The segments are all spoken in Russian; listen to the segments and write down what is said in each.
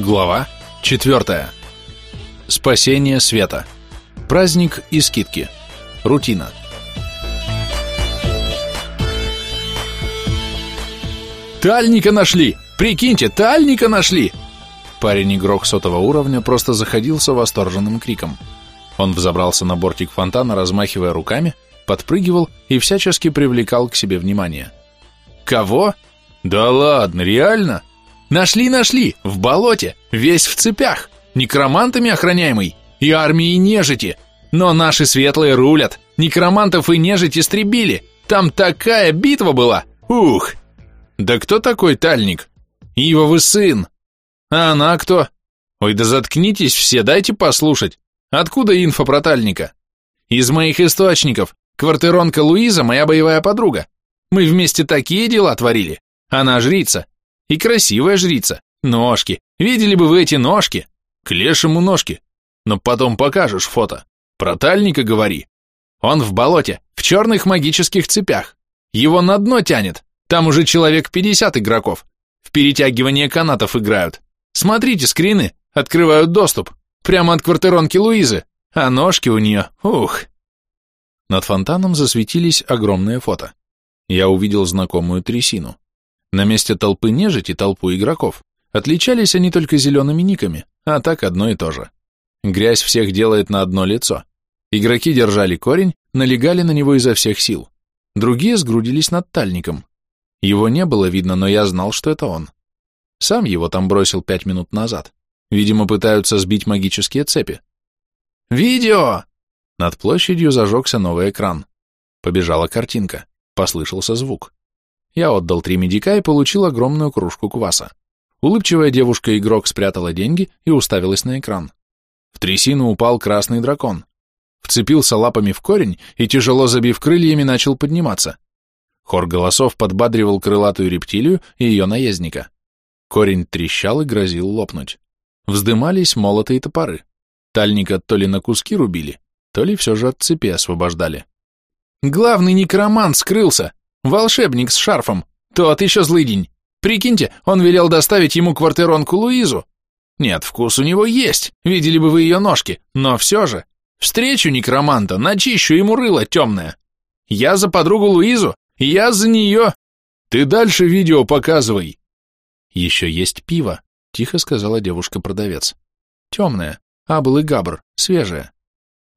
Глава 4. Спасение света. Праздник и скидки. Рутина. «Тальника нашли! Прикиньте, тальника нашли!» Парень-игрок сотого уровня просто заходился восторженным криком. Он взобрался на бортик фонтана, размахивая руками, подпрыгивал и всячески привлекал к себе внимание. «Кого? Да ладно, реально? Нашли, нашли, в болоте, весь в цепях, некромантами охраняемый и армией нежити. Но наши светлые рулят, некромантов и нежить истребили. Там такая битва была, ух! Да кто такой Тальник? Ивовый сын. А она кто? Ой, да заткнитесь все, дайте послушать. Откуда инфа про Тальника? Из моих источников. Квартиронка Луиза моя боевая подруга. Мы вместе такие дела творили. Она жрица, и красивая жрица. Ножки. Видели бы вы эти ножки? К лешему ножки. Но потом покажешь фото. Про тальника говори. Он в болоте, в черных магических цепях. Его на дно тянет. Там уже человек 50 игроков. В перетягивание канатов играют. Смотрите скрины, открывают доступ. Прямо от квартиронки Луизы. А ножки у нее, ух. Над фонтаном засветились огромные фото. Я увидел знакомую трясину. На месте толпы нежити толпу игроков. Отличались они только зелеными никами, а так одно и то же. Грязь всех делает на одно лицо. Игроки держали корень, налегали на него изо всех сил. Другие сгрудились над тальником. Его не было видно, но я знал, что это он. Сам его там бросил пять минут назад. Видимо, пытаются сбить магические цепи. «Видео!» Над площадью зажегся новый экран. Побежала картинка. Послышался звук. Я отдал три медика и получил огромную кружку кваса. Улыбчивая девушка-игрок спрятала деньги и уставилась на экран. В трясину упал красный дракон. Вцепился лапами в корень и, тяжело забив крыльями, начал подниматься. Хор голосов подбадривал крылатую рептилию и ее наездника. Корень трещал и грозил лопнуть. Вздымались молоты и топоры. Тальника то ли на куски рубили, то ли все же от цепи освобождали. «Главный некромант скрылся!» Волшебник с шарфом. Тот еще злыдень. Прикиньте, он велел доставить ему квартиронку Луизу. Нет, вкус у него есть, видели бы вы ее ножки, но все же. Встречу некроманта, начищу ему рыло темное. Я за подругу Луизу, я за нее. Ты дальше видео показывай. Еще есть пиво, тихо сказала девушка-продавец. Темное, абл и габр, свежее.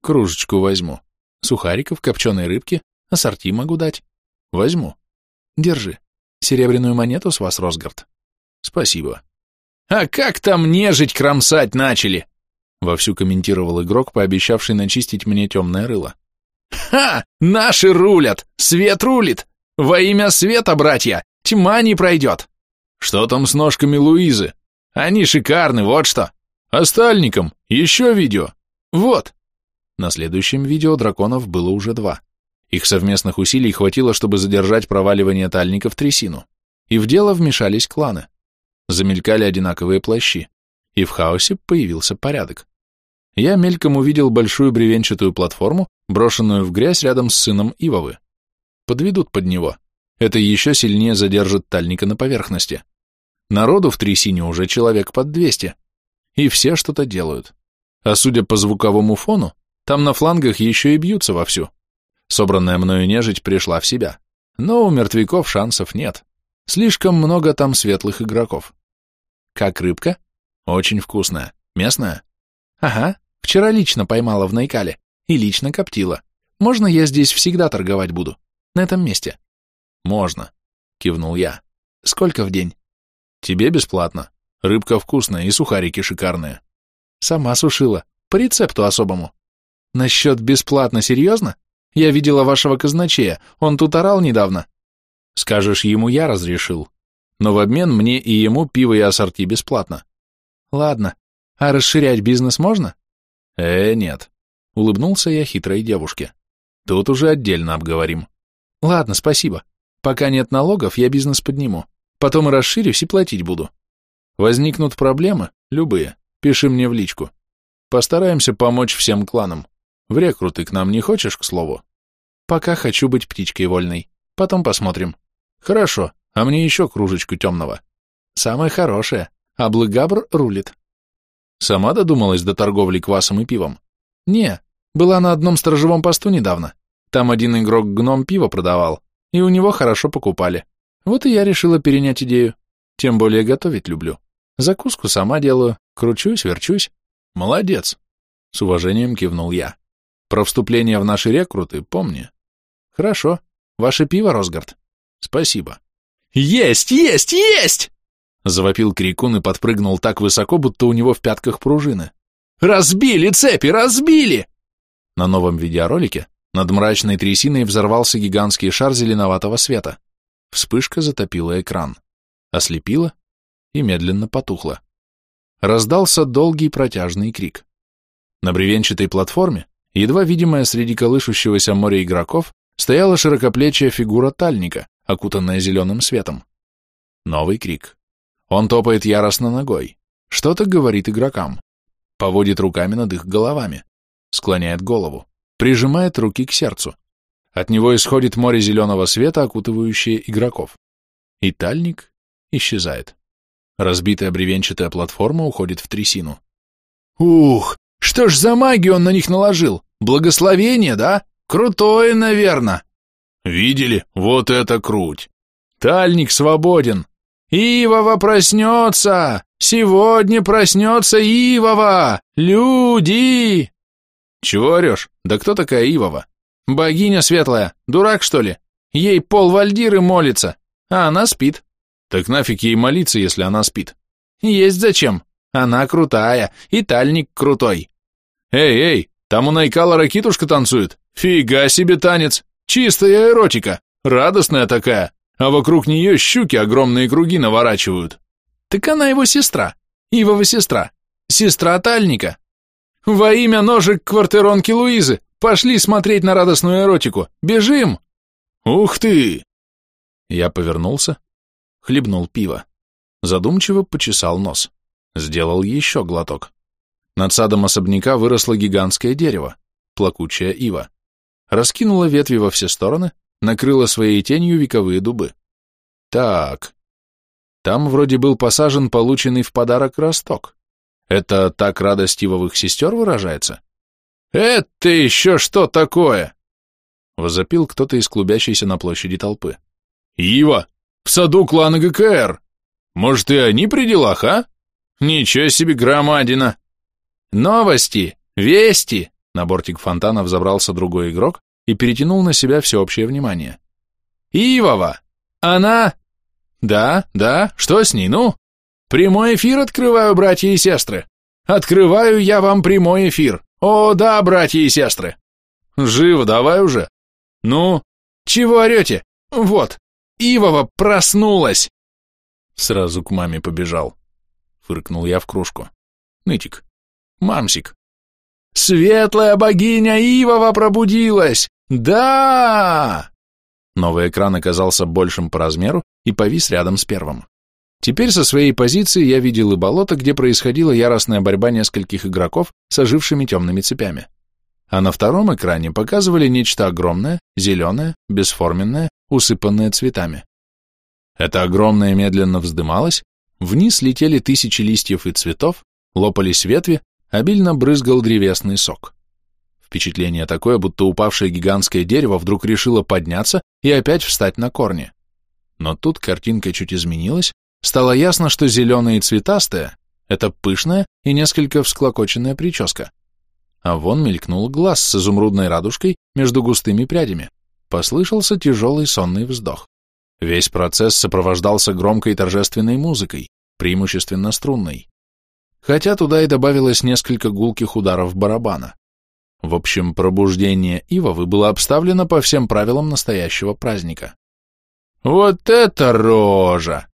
Кружечку возьму. Сухариков, копченой рыбки, ассорти могу дать. Возьму. Держи. Серебряную монету с вас, Росгард. Спасибо. А как там нежить кромсать начали? Вовсю комментировал игрок, пообещавший начистить мне темное рыло. Ха! Наши рулят! Свет рулит! Во имя света, братья! Тьма не пройдет! Что там с ножками Луизы? Они шикарны, вот что! Остальникам еще видео! Вот! На следующем видео драконов было уже два. Их совместных усилий хватило, чтобы задержать проваливание тальника в трясину. И в дело вмешались кланы. Замелькали одинаковые плащи. И в хаосе появился порядок. Я мельком увидел большую бревенчатую платформу, брошенную в грязь рядом с сыном Ивовы. Подведут под него. Это еще сильнее задержит тальника на поверхности. Народу в трясине уже человек под 200. И все что-то делают. А судя по звуковому фону, там на флангах еще и бьются вовсю. Собранная мною нежить пришла в себя. Но у мертвяков шансов нет. Слишком много там светлых игроков. Как рыбка? Очень вкусная. Местная? Ага, вчера лично поймала в Найкале и лично коптила. Можно я здесь всегда торговать буду? На этом месте? Можно, кивнул я. Сколько в день? Тебе бесплатно. Рыбка вкусная и сухарики шикарные. Сама сушила, по рецепту особому. Насчет бесплатно, серьезно? Я видела вашего казначея, он тут орал недавно. Скажешь, ему я разрешил. Но в обмен мне и ему пиво и ассорти бесплатно. Ладно. А расширять бизнес можно? Э, нет. Улыбнулся я хитрой девушке. Тут уже отдельно обговорим. Ладно, спасибо. Пока нет налогов, я бизнес подниму. Потом и расширюсь и платить буду. Возникнут проблемы, любые, пиши мне в личку. Постараемся помочь всем кланам. В рекруты к нам не хочешь, к слову? Пока хочу быть птичкой вольной. Потом посмотрим. Хорошо, а мне еще кружечку темного. Самое хорошее. а Блыгабр рулит. Сама додумалась до торговли квасом и пивом? Не, была на одном сторожевом посту недавно. Там один игрок-гном пиво продавал, и у него хорошо покупали. Вот и я решила перенять идею. Тем более готовить люблю. Закуску сама делаю, кручусь, верчусь. Молодец. С уважением кивнул я. Про вступление в наши рекруты помни. Хорошо. Ваше пиво, Росгард. Спасибо. Есть, есть, есть! Завопил Крикун и подпрыгнул так высоко, будто у него в пятках пружины. «Разбили цепи, разбили!» На новом видеоролике над мрачной трясиной взорвался гигантский шар зеленоватого света. Вспышка затопила экран, ослепила и медленно потухла. Раздался долгий протяжный крик. На бревенчатой платформе, едва видимая среди колышущегося моря игроков, стояла широкоплечья фигура тальника, окутанная зеленым светом. Новый крик. Он топает яростно ногой, что-то говорит игрокам, поводит руками над их головами, склоняет голову, прижимает руки к сердцу. От него исходит море зеленого света, окутывающее игроков. И тальник исчезает. Разбитая бревенчатая платформа уходит в трясину. Ух, что ж за магию он на них наложил? Благословение, да? Крутое, наверное. Видели? Вот это круть. Тальник свободен. Ивова проснется! Сегодня проснется Ивова! Люди! Чего орешь? Да кто такая Ивова? Богиня светлая, дурак что ли? Ей пол Вальдиры молится, а она спит. Так нафиг ей молиться, если она спит? Есть зачем. Она крутая, и тальник крутой. Эй, эй, там у Найкала ракитушка танцует. Фига себе танец. Чистая эротика. Радостная такая. А вокруг нее щуки огромные круги наворачивают. Так она его сестра. Ивова сестра. Сестра тальника. Во имя ножек квартиронки Луизы, Пошли смотреть на радостную эротику! Бежим!» «Ух ты!» Я повернулся, хлебнул пиво, задумчиво почесал нос, сделал еще глоток. Над садом особняка выросло гигантское дерево, плакучая ива. Раскинула ветви во все стороны, накрыла своей тенью вековые дубы. Так, там вроде был посажен полученный в подарок росток. Это так радость ивовых сестер выражается? «Это еще что такое?» Возопил кто-то из клубящейся на площади толпы. «Ива, в саду клана ГКР! Может, и они при делах, а? Ничего себе громадина!» «Новости! Вести!» На бортик фонтана взобрался другой игрок и перетянул на себя всеобщее внимание. «Ивова! Она...» «Да, да, что с ней, ну?» «Прямой эфир открываю, братья и сестры! Открываю я вам прямой эфир! «О, да, братья и сестры!» «Живо, давай уже!» «Ну, чего орете? Вот, Ивова проснулась!» Сразу к маме побежал. Фыркнул я в кружку. Нытик. Мамсик. «Светлая богиня Ивова пробудилась! Да!» Новый экран оказался большим по размеру и повис рядом с первым. Теперь со своей позиции я видел и болото, где происходила яростная борьба нескольких игроков с ожившими темными цепями. А на втором экране показывали нечто огромное, зеленое, бесформенное, усыпанное цветами. Это огромное медленно вздымалось, вниз летели тысячи листьев и цветов, лопались ветви, обильно брызгал древесный сок. Впечатление такое, будто упавшее гигантское дерево вдруг решило подняться и опять встать на корни. Но тут картинка чуть изменилась, Стало ясно, что зеленое и цветастое — это пышная и несколько всклокоченная прическа. А вон мелькнул глаз с изумрудной радужкой между густыми прядями. Послышался тяжелый сонный вздох. Весь процесс сопровождался громкой торжественной музыкой, преимущественно струнной. Хотя туда и добавилось несколько гулких ударов барабана. В общем, пробуждение Ивовы было обставлено по всем правилам настоящего праздника. «Вот это рожа!»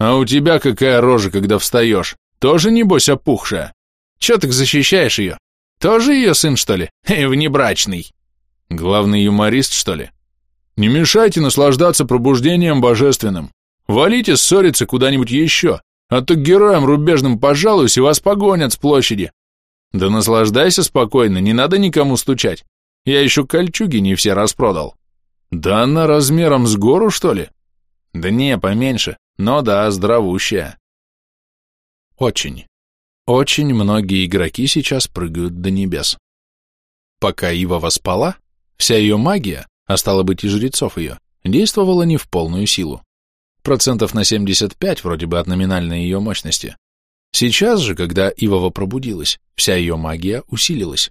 А у тебя какая рожа, когда встаешь? Тоже, небось, опухшая? Че так защищаешь ее? Тоже ее сын, что ли? Эй, внебрачный. Главный юморист, что ли? Не мешайте наслаждаться пробуждением божественным. Валите ссориться куда-нибудь еще, а то героям рубежным пожалуюсь и вас погонят с площади. Да наслаждайся спокойно, не надо никому стучать. Я еще кольчуги не все распродал. Да она размером с гору, что ли? Да не, поменьше. Но да, здравущая. Очень. Очень многие игроки сейчас прыгают до небес. Пока Ива воспала, вся ее магия, а стало быть и жрецов ее, действовала не в полную силу. Процентов на 75 вроде бы от номинальной ее мощности. Сейчас же, когда Ивова пробудилась, вся ее магия усилилась.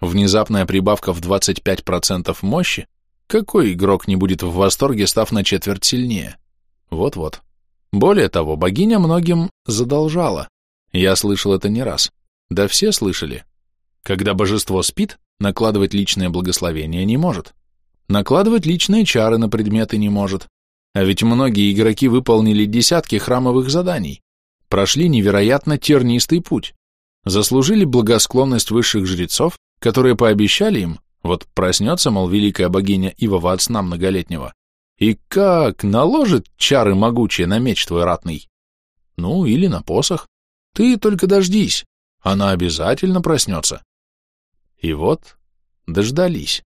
Внезапная прибавка в 25% мощи, какой игрок не будет в восторге, став на четверть сильнее? Вот-вот. Более того, богиня многим задолжала. Я слышал это не раз. Да все слышали. Когда божество спит, накладывать личное благословение не может. Накладывать личные чары на предметы не может. А ведь многие игроки выполнили десятки храмовых заданий, прошли невероятно тернистый путь, заслужили благосклонность высших жрецов, которые пообещали им, вот проснется, мол, великая богиня Ивова от сна многолетнего, и как наложит чары могучие на меч твой ратный? Ну, или на посох. Ты только дождись, она обязательно проснется. И вот дождались.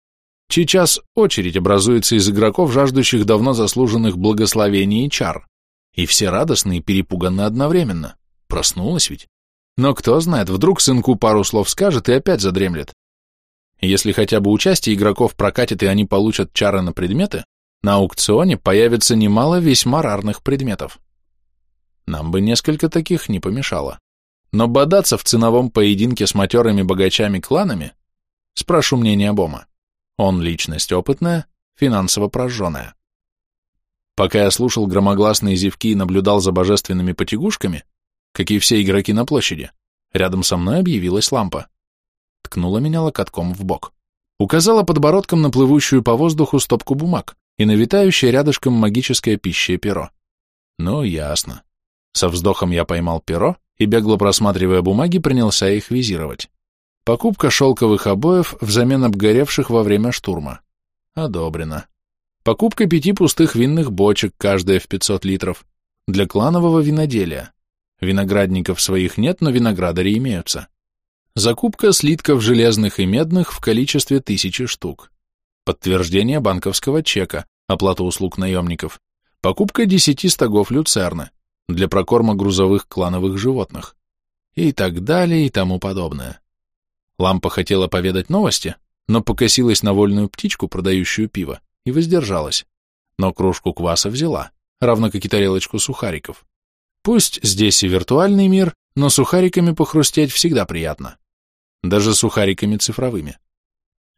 Сейчас очередь образуется из игроков, жаждущих давно заслуженных благословений и чар. И все радостные и перепуганы одновременно. Проснулась ведь. Но кто знает, вдруг сынку пару слов скажет и опять задремлет. Если хотя бы участие игроков прокатит и они получат чары на предметы, на аукционе появится немало весьма рарных предметов. Нам бы несколько таких не помешало. Но бодаться в ценовом поединке с матерыми богачами-кланами, спрошу мнение Бома. Он личность опытная, финансово прожженная. Пока я слушал громогласные зевки и наблюдал за божественными потягушками, как и все игроки на площади, рядом со мной объявилась лампа. Ткнула меня локотком в бок. Указала подбородком на плывущую по воздуху стопку бумаг и на витающее рядышком магическое пищее перо. Ну, ясно. Со вздохом я поймал перо и, бегло просматривая бумаги, принялся их визировать. Покупка шелковых обоев взамен обгоревших во время штурма. Одобрено. Покупка пяти пустых винных бочек, каждая в 500 литров, для кланового виноделия. Виноградников своих нет, но виноградари имеются. Закупка слитков железных и медных в количестве тысячи штук. Подтверждение банковского чека, оплата услуг наемников. Покупка десяти стогов люцерны для прокорма грузовых клановых животных. И так далее и тому подобное. Лампа хотела поведать новости, но покосилась на вольную птичку, продающую пиво, и воздержалась. Но кружку кваса взяла, равно как и тарелочку сухариков. Пусть здесь и виртуальный мир, но сухариками похрустеть всегда приятно. Даже сухариками цифровыми.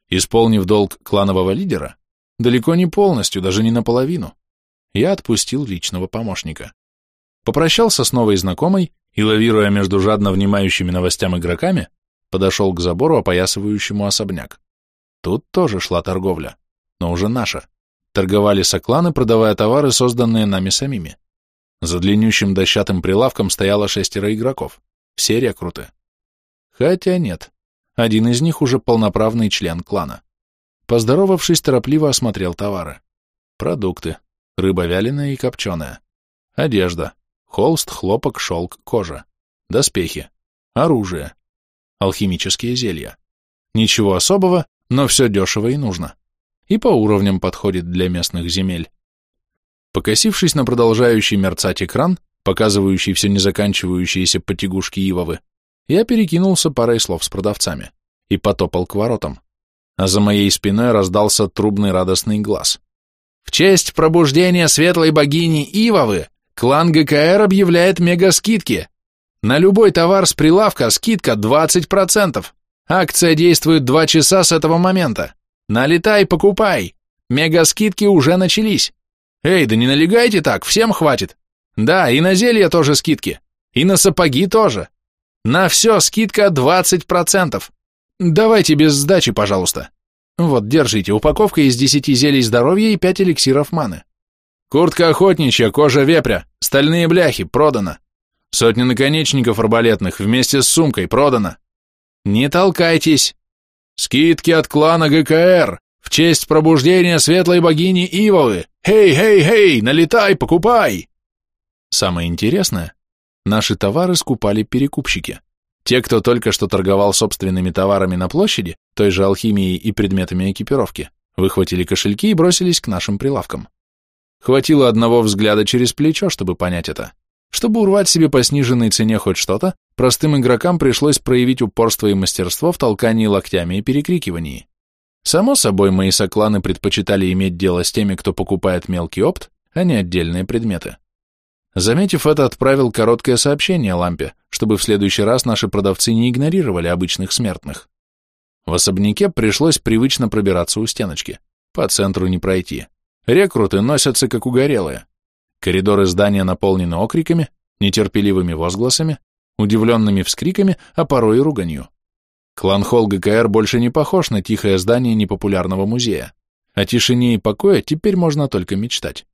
Исполнив долг кланового лидера, далеко не полностью, даже не наполовину, я отпустил личного помощника. Попрощался с новой знакомой и, лавируя между жадно внимающими новостям игроками, подошел к забору, опоясывающему особняк. Тут тоже шла торговля, но уже наша. Торговали сокланы, продавая товары, созданные нами самими. За длиннющим дощатым прилавком стояло шестеро игроков, все рекруты. Хотя нет, один из них уже полноправный член клана. Поздоровавшись, торопливо осмотрел товары. Продукты, рыба вяленая и копченая, одежда, холст, хлопок, шелк, кожа, доспехи, оружие, алхимические зелья. Ничего особого, но все дешево и нужно. И по уровням подходит для местных земель. Покосившись на продолжающий мерцать экран, показывающий все незаканчивающиеся потягушки Ивовы, я перекинулся парой слов с продавцами и потопал к воротам. А за моей спиной раздался трубный радостный глаз. В честь пробуждения светлой богини Ивовы клан ГКР объявляет мега-скидки. На любой товар с прилавка скидка 20%. Акция действует 2 часа с этого момента. Налетай, покупай. Мега-скидки уже начались. Эй, да не налегайте так, всем хватит. Да, и на зелья тоже скидки. И на сапоги тоже. На все скидка 20%. Давайте без сдачи, пожалуйста. Вот, держите, упаковка из 10 зелий здоровья и 5 эликсиров маны. Куртка охотничья, кожа вепря, стальные бляхи, продано. Сотни наконечников арбалетных вместе с сумкой продано. Не толкайтесь. Скидки от клана ГКР в честь пробуждения светлой богини Ивовы. Хей-хей-хей, налетай, покупай. Самое интересное, наши товары скупали перекупщики. Те, кто только что торговал собственными товарами на площади, той же алхимией и предметами экипировки, выхватили кошельки и бросились к нашим прилавкам. Хватило одного взгляда через плечо, чтобы понять это. Чтобы урвать себе по сниженной цене хоть что-то, простым игрокам пришлось проявить упорство и мастерство в толкании локтями и перекрикивании. Само собой, мои сокланы предпочитали иметь дело с теми, кто покупает мелкий опт, а не отдельные предметы. Заметив это, отправил короткое сообщение Лампе, чтобы в следующий раз наши продавцы не игнорировали обычных смертных. В особняке пришлось привычно пробираться у стеночки. По центру не пройти. Рекруты носятся как угорелые. Коридоры здания наполнены окриками, нетерпеливыми возгласами, удивленными вскриками, а порой и руганью. Клан-холл ГКР больше не похож на тихое здание непопулярного музея. О тишине и покое теперь можно только мечтать.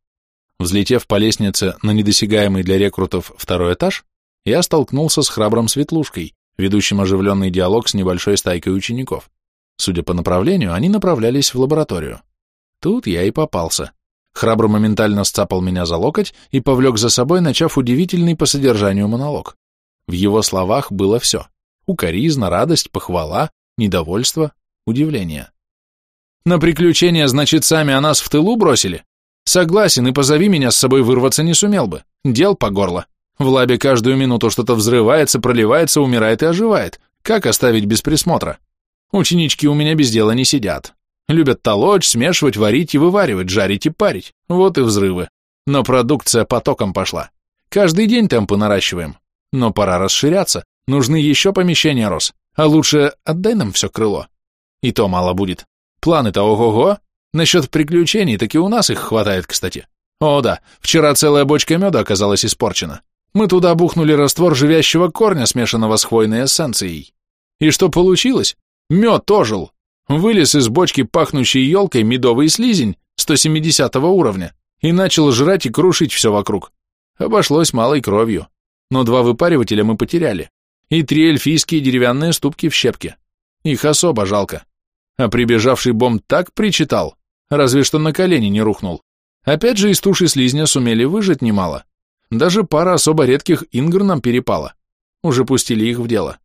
Взлетев по лестнице на недосягаемый для рекрутов второй этаж, я столкнулся с храбрым Светлушкой, ведущим оживленный диалог с небольшой стайкой учеников. Судя по направлению, они направлялись в лабораторию. Тут я и попался. Храбро моментально сцапал меня за локоть и повлек за собой, начав удивительный по содержанию монолог. В его словах было все. Укоризна, радость, похвала, недовольство, удивление. «На приключения, значит, сами о нас в тылу бросили? Согласен, и позови меня с собой вырваться не сумел бы. Дел по горло. В лабе каждую минуту что-то взрывается, проливается, умирает и оживает. Как оставить без присмотра? Ученички у меня без дела не сидят. Любят толочь, смешивать, варить и вываривать, жарить и парить. Вот и взрывы. Но продукция потоком пошла. Каждый день темпы наращиваем. Но пора расширяться. Нужны еще помещения, Рос. А лучше отдай нам все крыло. И то мало будет. Планы-то ого-го. Насчет приключений, так и у нас их хватает, кстати. О да, вчера целая бочка меда оказалась испорчена. Мы туда бухнули раствор живящего корня, смешанного с хвойной эссенцией. И что получилось? Мед ожил. Вылез из бочки пахнущей елкой медовый слизень 170 уровня и начал жрать и крушить все вокруг. Обошлось малой кровью. Но два выпаривателя мы потеряли. И три эльфийские деревянные ступки в щепке. Их особо жалко. А прибежавший бомб так причитал, разве что на колени не рухнул. Опять же из туши слизня сумели выжить немало. Даже пара особо редких ингр нам перепала. Уже пустили их в дело.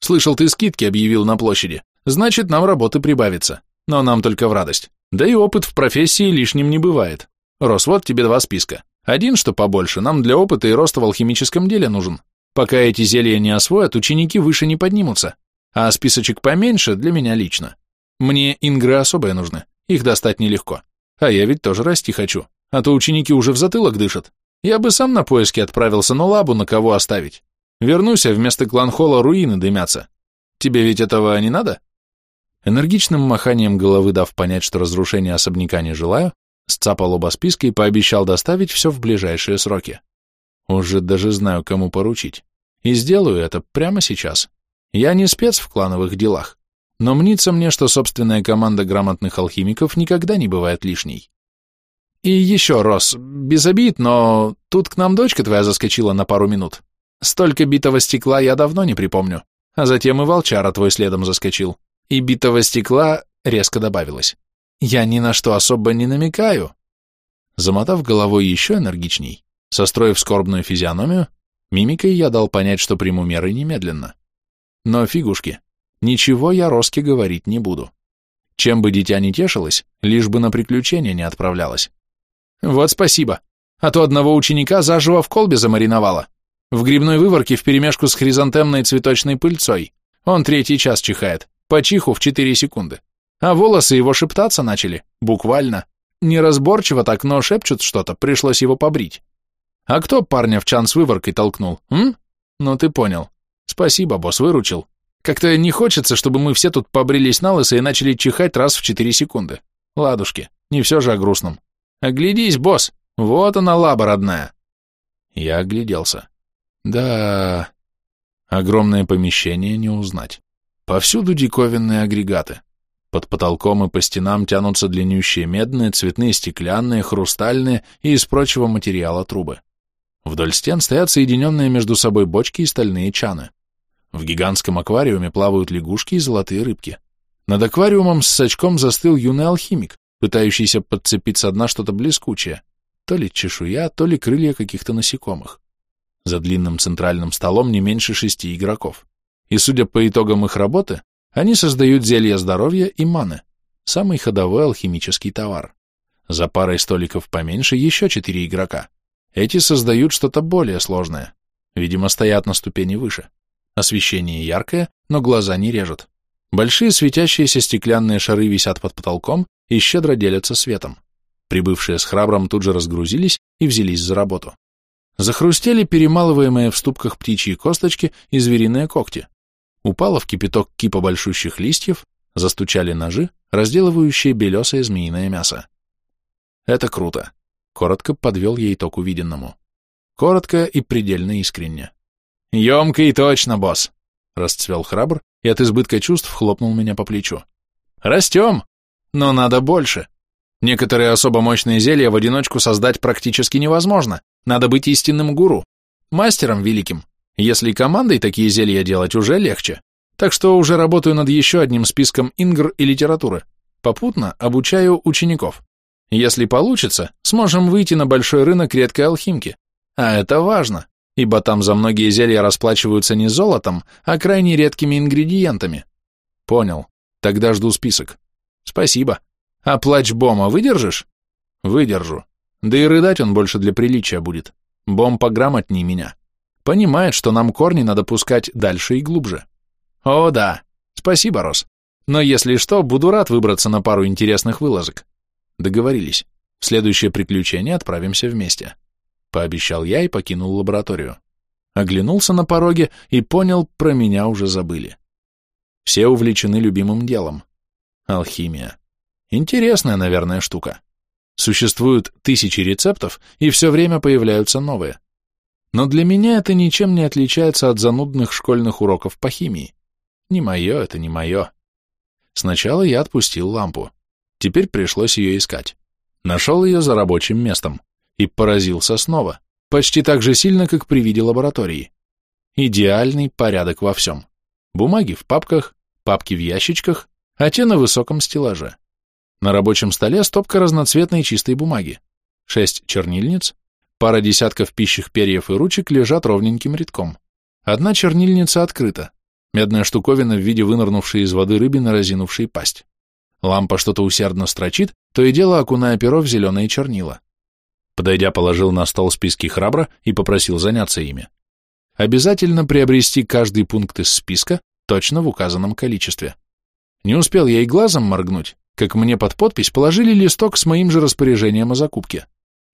Слышал, ты скидки объявил на площади. Значит, нам работы прибавится. Но нам только в радость. Да и опыт в профессии лишним не бывает. Рос, вот тебе два списка. Один, что побольше, нам для опыта и роста в алхимическом деле нужен. Пока эти зелья не освоят, ученики выше не поднимутся. А списочек поменьше для меня лично. Мне ингры особые нужны, их достать нелегко. А я ведь тоже расти хочу, а то ученики уже в затылок дышат. Я бы сам на поиски отправился, но лабу на кого оставить. Вернусь, а вместо кланхола руины дымятся. Тебе ведь этого не надо? Энергичным маханием головы дав понять, что разрушения особняка не желаю, сцапал оба списка и пообещал доставить все в ближайшие сроки. Уже даже знаю, кому поручить. И сделаю это прямо сейчас. Я не спец в клановых делах, но мнится мне, что собственная команда грамотных алхимиков никогда не бывает лишней. И еще, Рос, без обид, но тут к нам дочка твоя заскочила на пару минут. Столько битого стекла я давно не припомню, а затем и волчара твой следом заскочил. И битого стекла резко добавилось. Я ни на что особо не намекаю. Замотав головой еще энергичней, состроив скорбную физиономию, мимикой я дал понять, что приму меры немедленно. Но фигушки, Ничего я Роске говорить не буду. Чем бы дитя не тешилось, лишь бы на приключения не отправлялось. Вот спасибо. А то одного ученика заживо в колбе замариновало. В грибной выворке вперемешку с хризантемной цветочной пыльцой. Он третий час чихает, по чиху в четыре секунды. А волосы его шептаться начали, буквально. Неразборчиво так, но шепчут что-то, пришлось его побрить. А кто парня в чан с выворкой толкнул, м? Ну ты понял. Спасибо, босс, выручил. Как-то не хочется, чтобы мы все тут побрились на лысо и начали чихать раз в четыре секунды. Ладушки, не все же о грустном. Оглядись, босс, вот она лаба родная. Я огляделся. Да, огромное помещение не узнать. Повсюду диковинные агрегаты. Под потолком и по стенам тянутся длиннющие медные, цветные, стеклянные, хрустальные и из прочего материала трубы. Вдоль стен стоят соединенные между собой бочки и стальные чаны. В гигантском аквариуме плавают лягушки и золотые рыбки. Над аквариумом с сачком застыл юный алхимик, пытающийся подцепить со дна что-то блескучее, то ли чешуя, то ли крылья каких-то насекомых. За длинным центральным столом не меньше шести игроков. И, судя по итогам их работы, они создают зелья здоровья и маны, самый ходовой алхимический товар. За парой столиков поменьше еще четыре игрока. Эти создают что-то более сложное. Видимо, стоят на ступени выше. Освещение яркое, но глаза не режет. Большие светящиеся стеклянные шары висят под потолком и щедро делятся светом. Прибывшие с храбром тут же разгрузились и взялись за работу. Захрустели перемалываемые в ступках птичьи косточки и звериные когти. Упала в кипяток кипа большущих листьев, застучали ножи, разделывающие белесое змеиное мясо. Это круто. Коротко подвел ей итог увиденному. Коротко и предельно искренне. «Емко и точно, босс!» — расцвел храбр и от избытка чувств хлопнул меня по плечу. «Растем! Но надо больше. Некоторые особо мощные зелья в одиночку создать практически невозможно. Надо быть истинным гуру, мастером великим. Если командой такие зелья делать, уже легче. Так что уже работаю над еще одним списком ингр и литературы. Попутно обучаю учеников. Если получится, сможем выйти на большой рынок редкой алхимки. А это важно ибо там за многие зелья расплачиваются не золотом, а крайне редкими ингредиентами. Понял. Тогда жду список. Спасибо. А плач Бома выдержишь? Выдержу. Да и рыдать он больше для приличия будет. Бом пограмотней меня. Понимает, что нам корни надо пускать дальше и глубже. О, да. Спасибо, Рос. Но если что, буду рад выбраться на пару интересных вылазок. Договорились. В следующее приключение отправимся вместе. — пообещал я и покинул лабораторию. Оглянулся на пороге и понял, про меня уже забыли. Все увлечены любимым делом. Алхимия. Интересная, наверное, штука. Существуют тысячи рецептов, и все время появляются новые. Но для меня это ничем не отличается от занудных школьных уроков по химии. Не мое это, не мое. Сначала я отпустил лампу. Теперь пришлось ее искать. Нашел ее за рабочим местом и поразился снова, почти так же сильно, как при виде лаборатории. Идеальный порядок во всем. Бумаги в папках, папки в ящичках, а те на высоком стеллаже. На рабочем столе стопка разноцветной чистой бумаги. Шесть чернильниц, пара десятков пищих перьев и ручек лежат ровненьким рядком. Одна чернильница открыта, медная штуковина в виде вынырнувшей из воды рыбины, разинувшей пасть. Лампа что-то усердно строчит, то и дело окуная перо в зеленые чернила. Подойдя, положил на стол списки храбра и попросил заняться ими. Обязательно приобрести каждый пункт из списка точно в указанном количестве. Не успел я и глазом моргнуть, как мне под подпись положили листок с моим же распоряжением о закупке.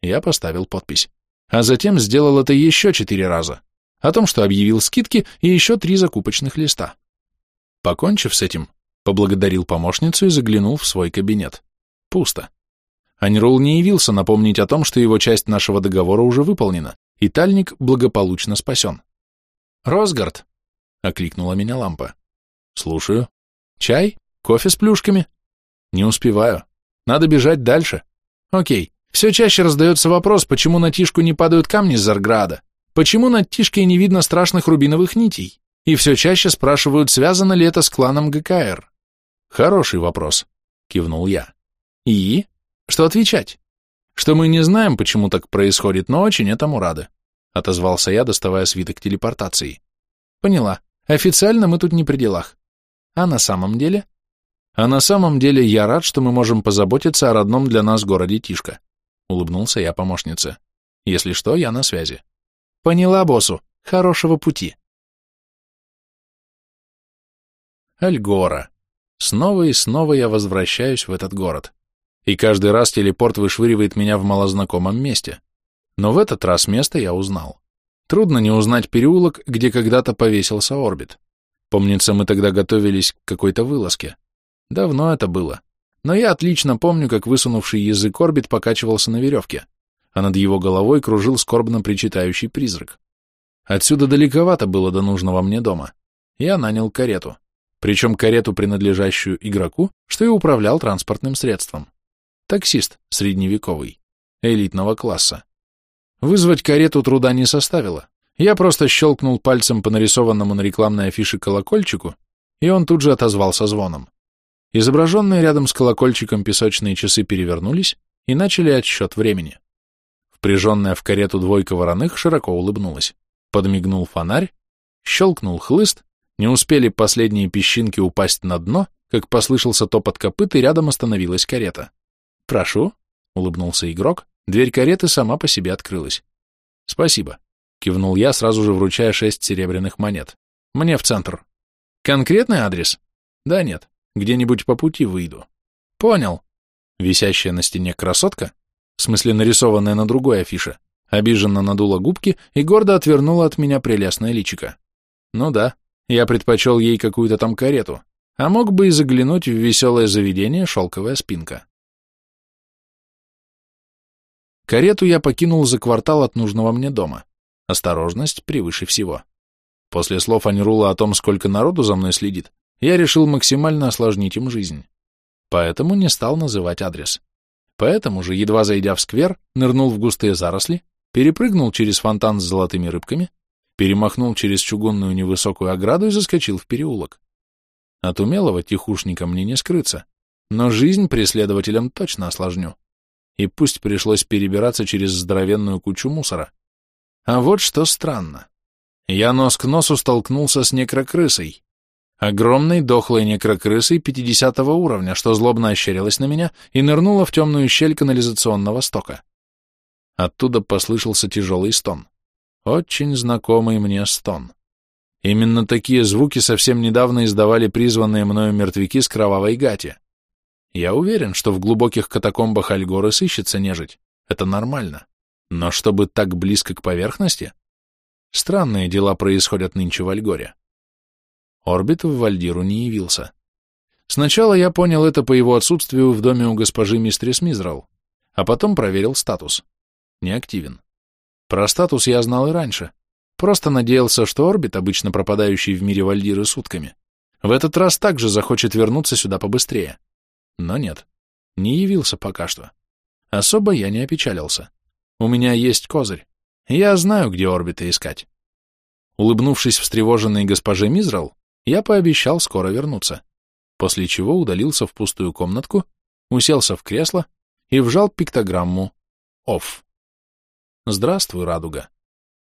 Я поставил подпись. А затем сделал это еще четыре раза. О том, что объявил скидки и еще три закупочных листа. Покончив с этим, поблагодарил помощницу и заглянул в свой кабинет. Пусто. Анирул не явился напомнить о том, что его часть нашего договора уже выполнена, и Тальник благополучно спасен. «Росгард!» — окликнула меня лампа. «Слушаю. Чай? Кофе с плюшками?» «Не успеваю. Надо бежать дальше. Окей. Все чаще раздается вопрос, почему на Тишку не падают камни с Зарграда? Почему над Тишкой не видно страшных рубиновых нитей? И все чаще спрашивают, связано ли это с кланом ГКР. Хороший вопрос, кивнул я. И? Что отвечать? Что мы не знаем, почему так происходит, но очень этому рады, отозвался я, доставая свиток телепортации. Поняла. Официально мы тут не при делах. А на самом деле? А на самом деле я рад, что мы можем позаботиться о родном для нас городе Тишка, улыбнулся я помощнице. Если что, я на связи. Поняла, боссу. Хорошего пути. Альгора. Снова и снова я возвращаюсь в этот город и каждый раз телепорт вышвыривает меня в малознакомом месте. Но в этот раз место я узнал. Трудно не узнать переулок, где когда-то повесился орбит. Помнится, мы тогда готовились к какой-то вылазке. Давно это было. Но я отлично помню, как высунувший язык орбит покачивался на веревке, а над его головой кружил скорбно причитающий призрак. Отсюда далековато было до нужного мне дома. Я нанял карету. Причем карету, принадлежащую игроку, что и управлял транспортным средством. Таксист средневековый, элитного класса. Вызвать карету труда не составило. Я просто щелкнул пальцем по нарисованному на рекламной афише колокольчику, и он тут же отозвался звоном. Изображенные рядом с колокольчиком песочные часы перевернулись и начали отсчет времени. Впряженная в карету двойка вороных широко улыбнулась. Подмигнул фонарь, щелкнул хлыст, не успели последние песчинки упасть на дно, как послышался топот копыт, и рядом остановилась карета. «Прошу», — улыбнулся игрок, дверь кареты сама по себе открылась. Спасибо, кивнул я, сразу же вручая шесть серебряных монет. Мне в центр. Конкретный адрес? Да нет, где-нибудь по пути выйду. Понял. Висящая на стене красотка, в смысле нарисованная на другой афише, обиженно надула губки и гордо отвернула от меня прелестное личико. Ну да, я предпочел ей какую-то там карету, а мог бы и заглянуть в веселое заведение «Шелковая спинка». Карету я покинул за квартал от нужного мне дома. Осторожность превыше всего. После слов Анирула о том, сколько народу за мной следит, я решил максимально осложнить им жизнь. Поэтому не стал называть адрес. Поэтому же, едва зайдя в сквер, нырнул в густые заросли, перепрыгнул через фонтан с золотыми рыбками, перемахнул через чугунную невысокую ограду и заскочил в переулок. От умелого тихушника мне не скрыться, но жизнь преследователям точно осложню. И пусть пришлось перебираться через здоровенную кучу мусора. А вот что странно. Я нос к носу столкнулся с некрокрысой. Огромной дохлой некрокрысой 50 уровня, что злобно ощерилась на меня и нырнула в темную щель канализационного стока. Оттуда послышался тяжелый стон. Очень знакомый мне стон. Именно такие звуки совсем недавно издавали призванные мною мертвяки с кровавой гати. Я уверен, что в глубоких катакомбах Альгоры сыщется нежить. Это нормально. Но чтобы так близко к поверхности? Странные дела происходят нынче в Альгоре. Орбит в Вальдиру не явился. Сначала я понял это по его отсутствию в доме у госпожи мистрис Мизрал, а потом проверил статус. Неактивен. Про статус я знал и раньше. Просто надеялся, что Орбит, обычно пропадающий в мире Вальдиры сутками, в этот раз также захочет вернуться сюда побыстрее. Но нет, не явился пока что. Особо я не опечалился. У меня есть козырь. Я знаю, где орбиты искать. Улыбнувшись встревоженной госпоже Мизрал, я пообещал скоро вернуться, после чего удалился в пустую комнатку, уселся в кресло и вжал пиктограмму «Офф». Здравствуй, радуга.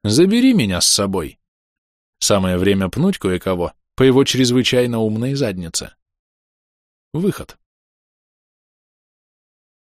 Забери меня с собой. Самое время пнуть кое-кого по его чрезвычайно умной заднице. Выход.